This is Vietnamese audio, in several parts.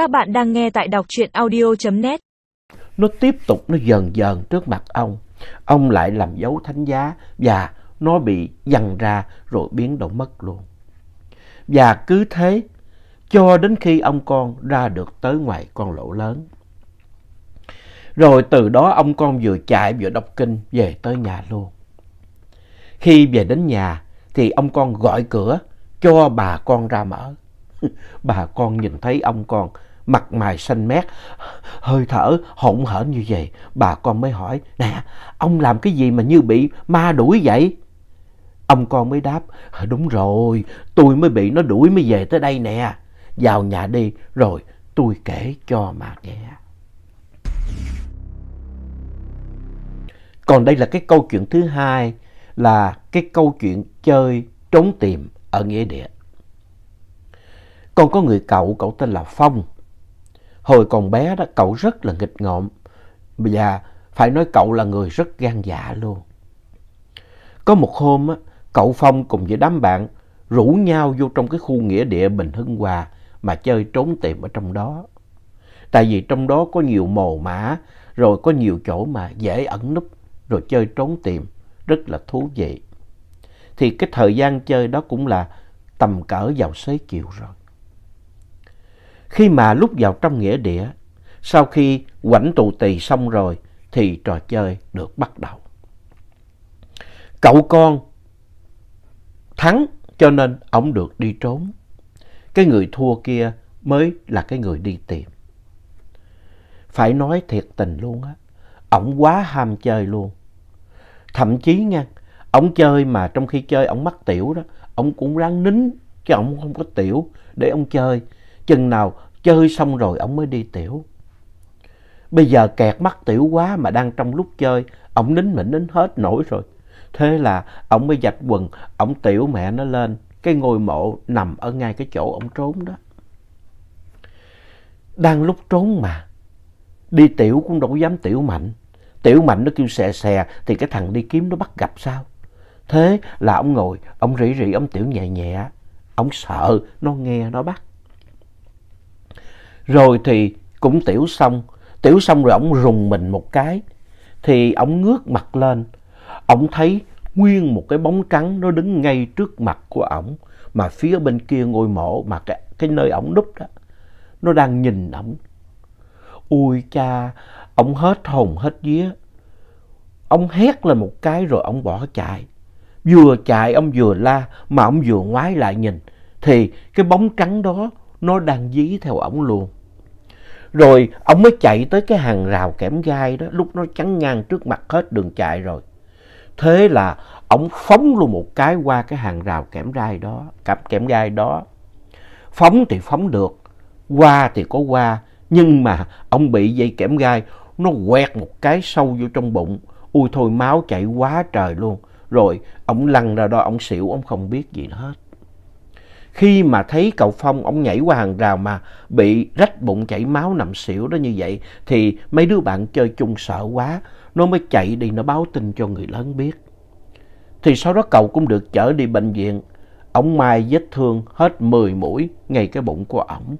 Các bạn đang nghe tại đọc truyện audio.net. Nó tiếp tục, nó dần dần trước mặt ông. Ông lại làm dấu thánh giá và nó bị dằn ra rồi biến động mất luôn. Và cứ thế, cho đến khi ông con ra được tới ngoài con lỗ lớn. Rồi từ đó ông con vừa chạy vừa đọc kinh về tới nhà luôn. Khi về đến nhà thì ông con gọi cửa, cho bà con ra mở. bà con nhìn thấy ông con mặt mày xanh mét, hơi thở hỗn hển như vậy. Bà con mới hỏi, nè, ông làm cái gì mà như bị ma đuổi vậy? Ông con mới đáp, đúng rồi, tôi mới bị nó đuổi mới về tới đây nè. Vào nhà đi, rồi tôi kể cho mà nghe. Còn đây là cái câu chuyện thứ hai, là cái câu chuyện chơi trốn tìm ở nghĩa địa. Còn có người cậu, cậu tên là Phong. Hồi còn bé đó, cậu rất là nghịch ngợm. Và phải nói cậu là người rất gan dạ luôn. Có một hôm, á, cậu Phong cùng với đám bạn rủ nhau vô trong cái khu nghĩa địa Bình Hưng Hòa mà chơi trốn tìm ở trong đó. Tại vì trong đó có nhiều mồ mã, rồi có nhiều chỗ mà dễ ẩn núp, rồi chơi trốn tìm, rất là thú vị. Thì cái thời gian chơi đó cũng là tầm cỡ vào xế chiều rồi. Khi mà lúc vào trong nghĩa địa, sau khi quảnh tù tì xong rồi, thì trò chơi được bắt đầu. Cậu con thắng cho nên ông được đi trốn. Cái người thua kia mới là cái người đi tìm. Phải nói thiệt tình luôn á, ổng quá ham chơi luôn. Thậm chí nha, ổng chơi mà trong khi chơi ổng mắc tiểu đó, ổng cũng ráng nín chứ ổng không có tiểu để ông chơi. Chừng nào chơi xong rồi ổng mới đi tiểu. Bây giờ kẹt mắc tiểu quá mà đang trong lúc chơi, ổng nín mình nín hết nổi rồi. Thế là ổng mới giặt quần, ổng tiểu mẹ nó lên, cái ngôi mộ nằm ở ngay cái chỗ ổng trốn đó. Đang lúc trốn mà, đi tiểu cũng đâu dám tiểu mạnh. Tiểu mạnh nó kêu xè xè thì cái thằng đi kiếm nó bắt gặp sao? Thế là ông ngồi, ông rỉ rỉ, ông tiểu nhẹ nhẹ. Ông sợ nó nghe nó bắt. Rồi thì cũng tiểu xong, tiểu xong rồi ông rùng mình một cái. Thì ông ngước mặt lên, ông thấy nguyên một cái bóng trắng nó đứng ngay trước mặt của ổng. Mà phía bên kia ngôi mộ, mà cái, cái nơi ổng núp đó, nó đang nhìn ổng. Ui cha, ông hết hồn hết vía. Ông hét lên một cái rồi ông bỏ chạy. Vừa chạy ông vừa la mà ông vừa ngoái lại nhìn. Thì cái bóng trắng đó nó đang dí theo ổng luôn. Rồi ông mới chạy tới cái hàng rào kẽm gai đó, lúc nó chắn ngang trước mặt hết đường chạy rồi. Thế là ông phóng luôn một cái qua cái hàng rào kẽm gai đó, cặp kẽm gai đó. Phóng thì phóng được, qua thì có qua, nhưng mà ông bị dây kẽm gai, nó quẹt một cái sâu vô trong bụng. Ui thôi máu chảy quá trời luôn. Rồi ông lăn ra đó, ông xỉu, ông không biết gì hết. Khi mà thấy cậu Phong, ông nhảy qua hàng rào mà bị rách bụng chảy máu nằm xỉu đó như vậy, thì mấy đứa bạn chơi chung sợ quá, nó mới chạy đi nó báo tin cho người lớn biết. Thì sau đó cậu cũng được chở đi bệnh viện. Ông Mai vết thương hết 10 mũi ngay cái bụng của ổng.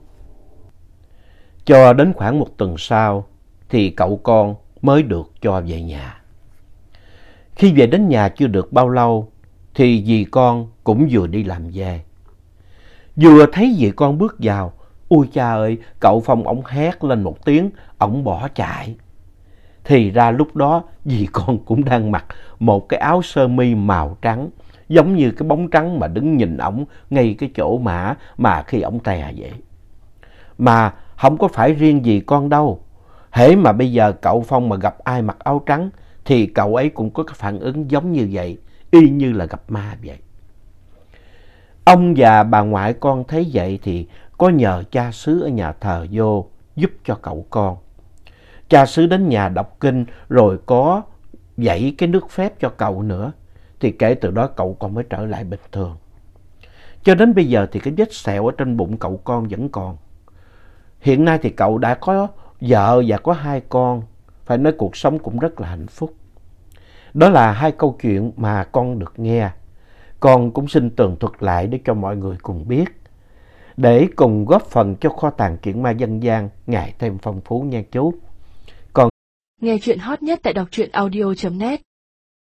Cho đến khoảng một tuần sau thì cậu con mới được cho về nhà. Khi về đến nhà chưa được bao lâu thì dì con cũng vừa đi làm về. Vừa thấy dì con bước vào, ôi cha ơi, cậu Phong ổng hét lên một tiếng, ổng bỏ chạy. Thì ra lúc đó dì con cũng đang mặc một cái áo sơ mi màu trắng, giống như cái bóng trắng mà đứng nhìn ổng ngay cái chỗ mã mà khi ổng tè vậy. Mà không có phải riêng gì con đâu. Hễ mà bây giờ cậu Phong mà gặp ai mặc áo trắng thì cậu ấy cũng có cái phản ứng giống như vậy, y như là gặp ma vậy. Ông và bà ngoại con thấy vậy thì có nhờ cha xứ ở nhà thờ vô giúp cho cậu con. Cha xứ đến nhà đọc kinh rồi có dạy cái nước phép cho cậu nữa. Thì kể từ đó cậu con mới trở lại bình thường. Cho đến bây giờ thì cái vết sẹo ở trên bụng cậu con vẫn còn. Hiện nay thì cậu đã có vợ và có hai con. Phải nói cuộc sống cũng rất là hạnh phúc. Đó là hai câu chuyện mà con được nghe. Con cũng xin tường thuật lại để cho mọi người cùng biết. để cùng góp phần cho kho tàng truyện ma dân gian ngày thêm phong phú nha chú. còn Nghe chuyện hot nhất tại đọc truyện audio.net